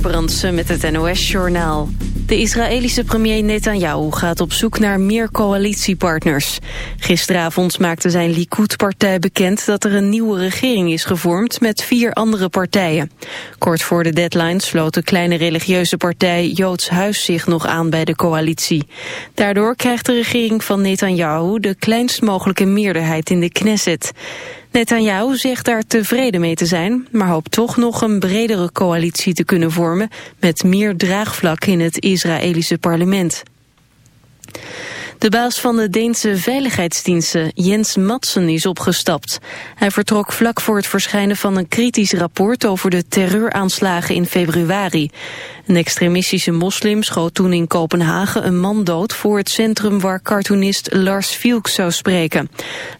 Brandsen met het NOS-journaal. De Israëlische premier Netanyahu gaat op zoek naar meer coalitiepartners. Gisteravond maakte zijn Likud-partij bekend dat er een nieuwe regering is gevormd met vier andere partijen. Kort voor de deadline sloot de kleine religieuze partij Joods Huis zich nog aan bij de coalitie. Daardoor krijgt de regering van Netanyahu de kleinst mogelijke meerderheid in de Knesset. Netanyahu zegt daar tevreden mee te zijn, maar hoopt toch nog een bredere coalitie te kunnen vormen met meer draagvlak in het Israëlische parlement. De baas van de Deense veiligheidsdiensten, Jens Madsen, is opgestapt. Hij vertrok vlak voor het verschijnen van een kritisch rapport over de terreuraanslagen in februari. Een extremistische moslim schoot toen in Kopenhagen een man dood voor het centrum waar cartoonist Lars Vilks zou spreken.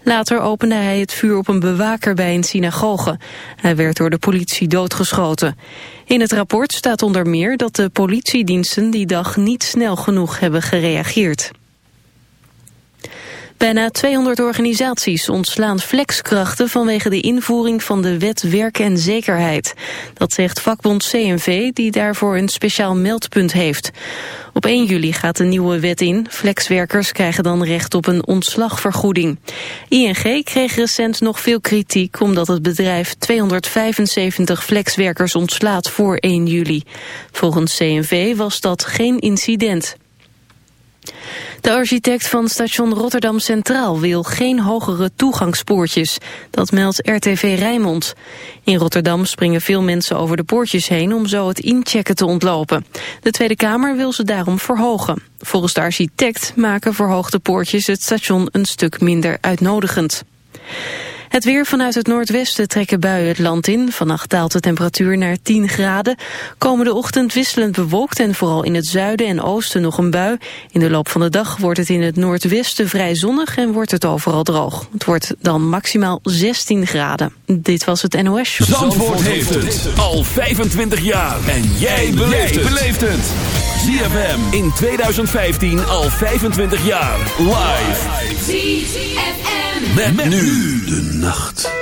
Later opende hij het vuur op een bewaker bij een synagoge. Hij werd door de politie doodgeschoten. In het rapport staat onder meer dat de politiediensten die dag niet snel genoeg hebben gereageerd. Bijna 200 organisaties ontslaan flexkrachten vanwege de invoering van de wet werk en zekerheid. Dat zegt vakbond CNV die daarvoor een speciaal meldpunt heeft. Op 1 juli gaat de nieuwe wet in. Flexwerkers krijgen dan recht op een ontslagvergoeding. ING kreeg recent nog veel kritiek omdat het bedrijf 275 flexwerkers ontslaat voor 1 juli. Volgens CNV was dat geen incident. De architect van station Rotterdam Centraal wil geen hogere toegangspoortjes. Dat meldt RTV Rijnmond. In Rotterdam springen veel mensen over de poortjes heen om zo het inchecken te ontlopen. De Tweede Kamer wil ze daarom verhogen. Volgens de architect maken verhoogde poortjes het station een stuk minder uitnodigend. Het weer vanuit het noordwesten trekken buien het land in. Vannacht daalt de temperatuur naar 10 graden. Komende ochtend wisselend bewolkt en vooral in het zuiden en oosten nog een bui. In de loop van de dag wordt het in het noordwesten vrij zonnig en wordt het overal droog. Het wordt dan maximaal 16 graden. Dit was het NOS Show. Zandvoort heeft het al 25 jaar. En jij beleeft het. ZFM in 2015 al 25 jaar. Live. ZFM. Met, nu de nacht.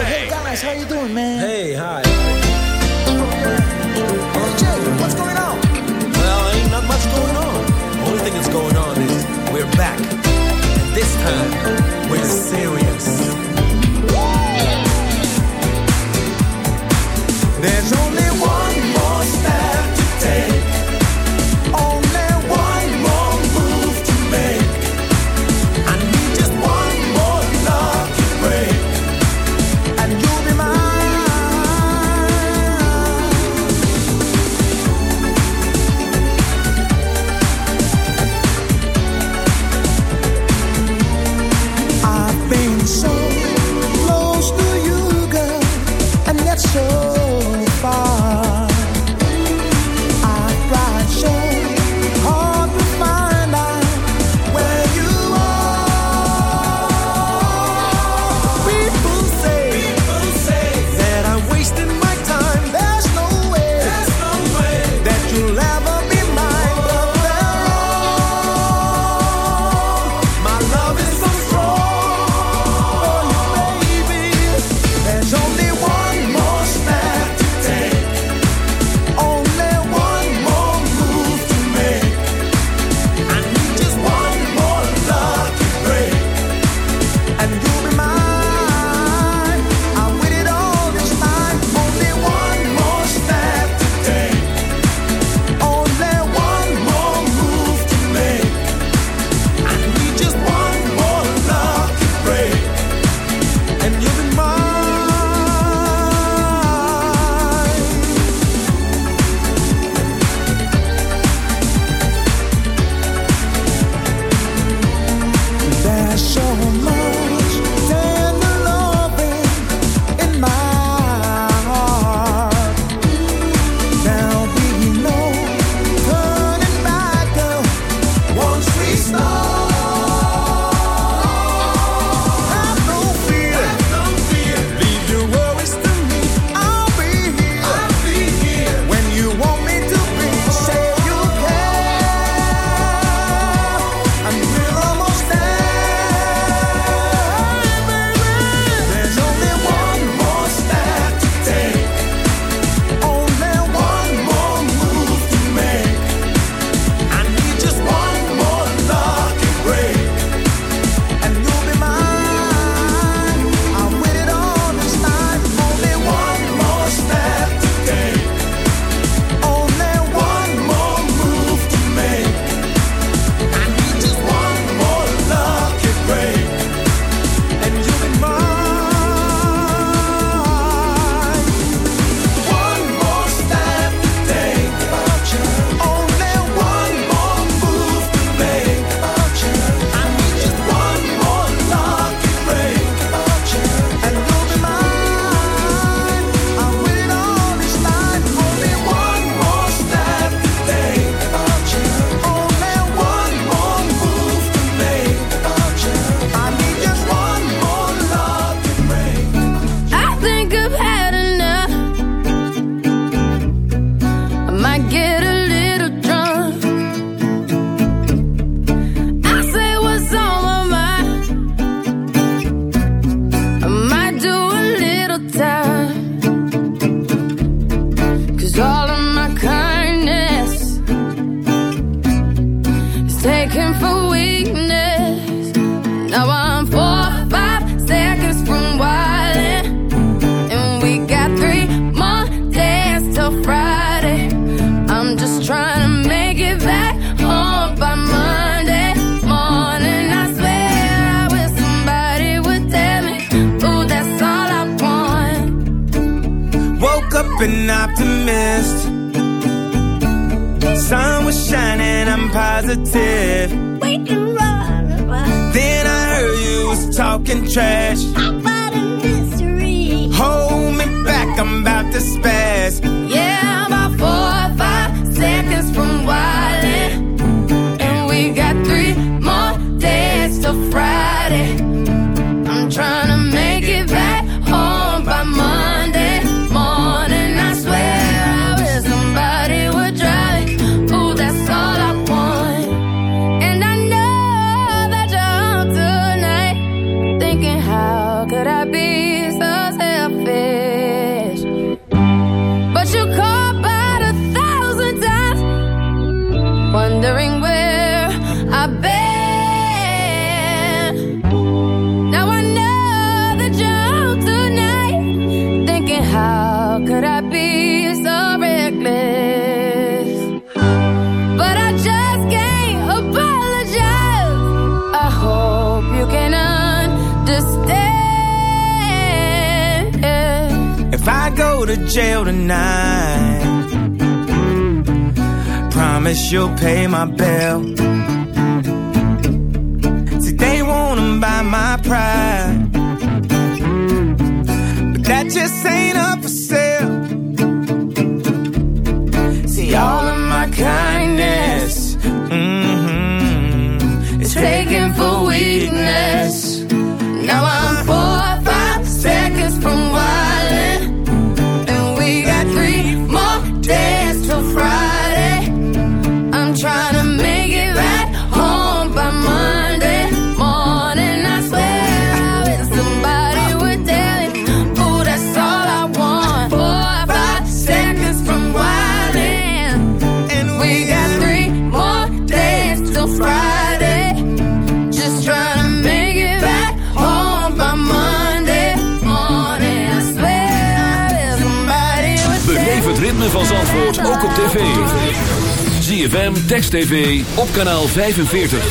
TV, op kanaal 45.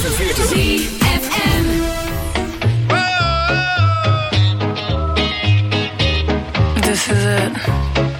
ZFM. This is it.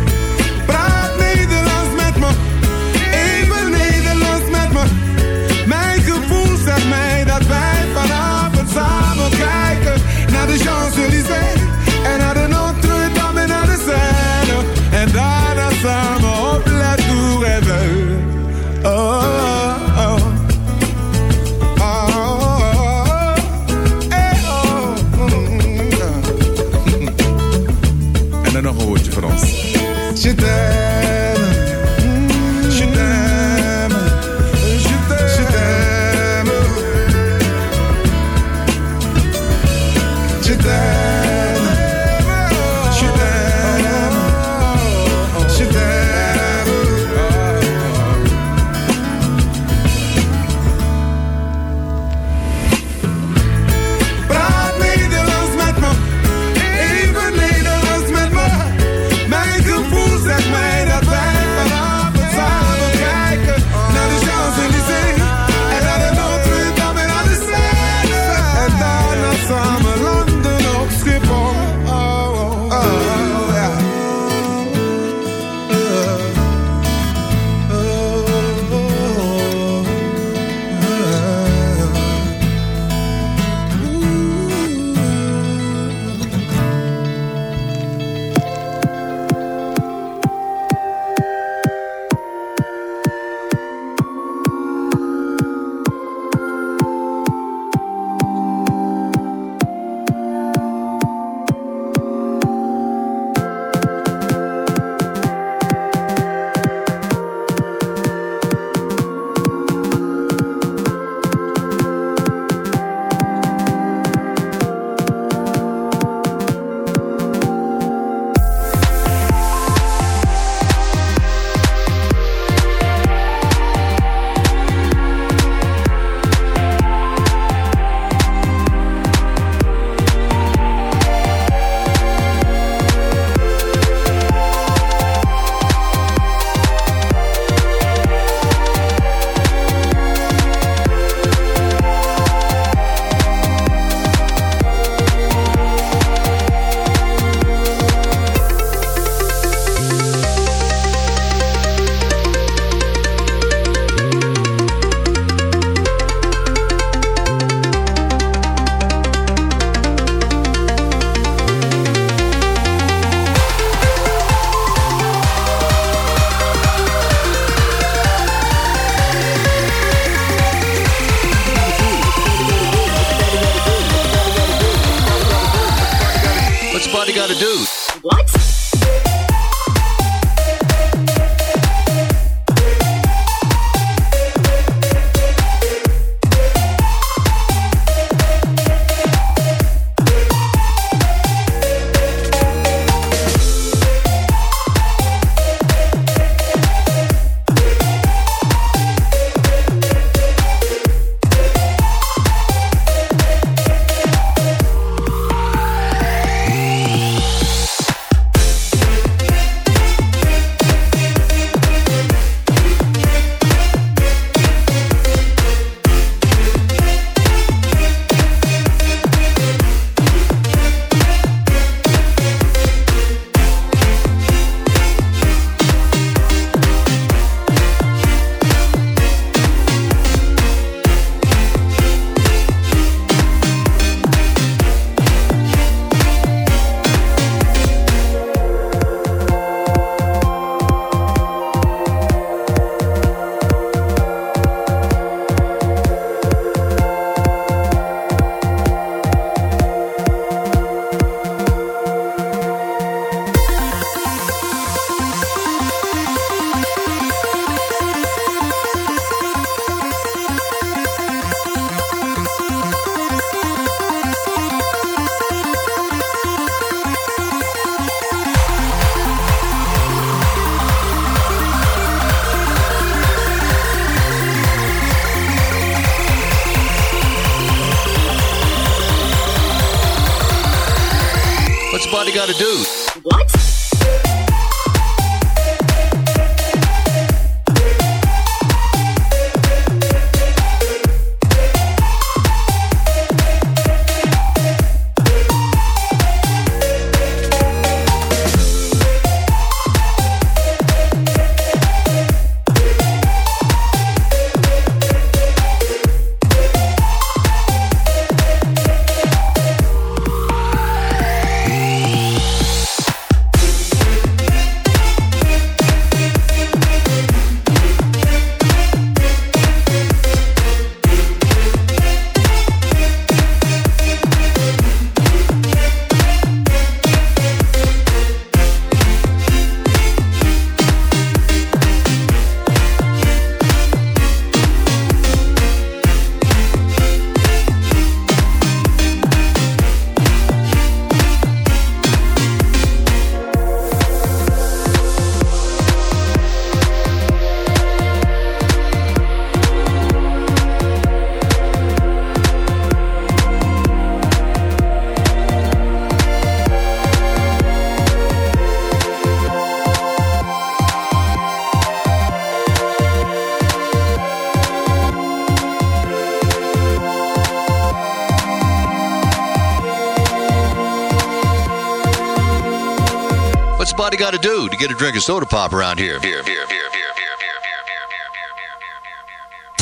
you got to do to get a drink of soda pop around here? Here, here, here, here.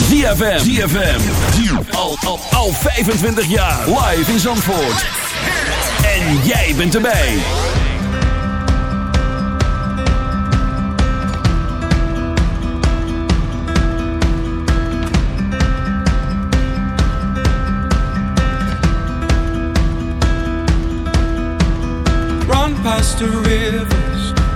ZFM. ZFM. Al, al, al 25 jaar. Live in Zandvoort. En jij bent erbij. Run past the river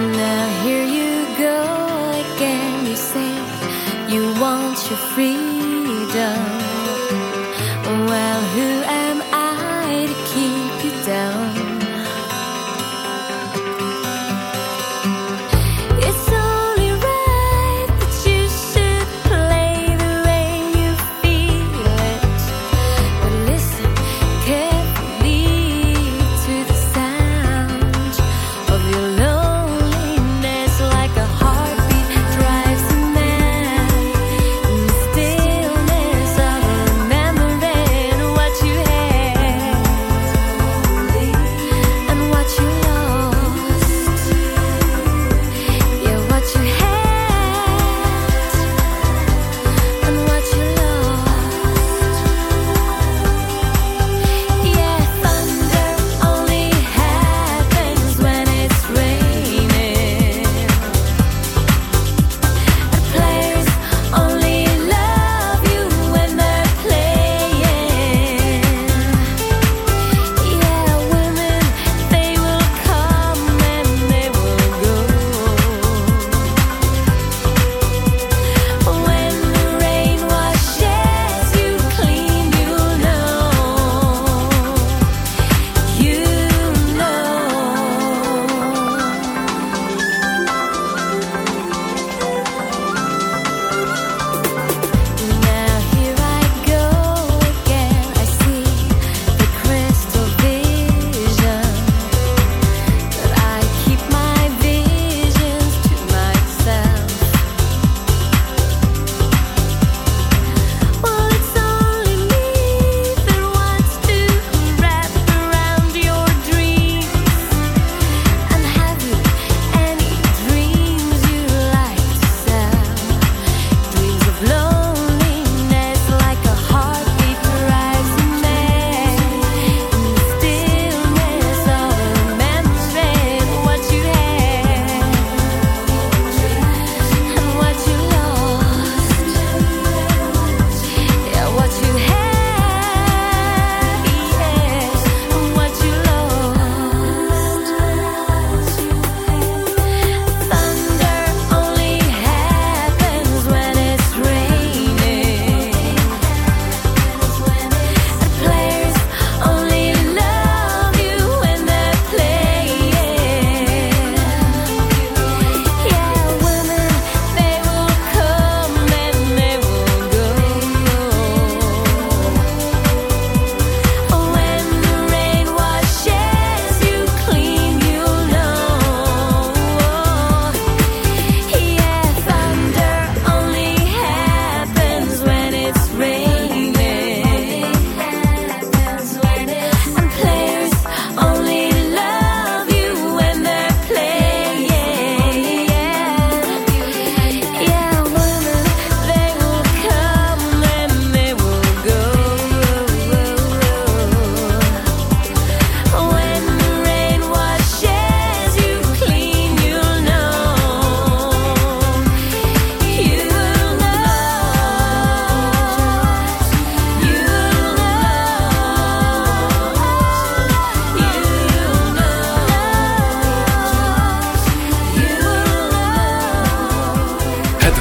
Now here you go again. You say you want your freedom.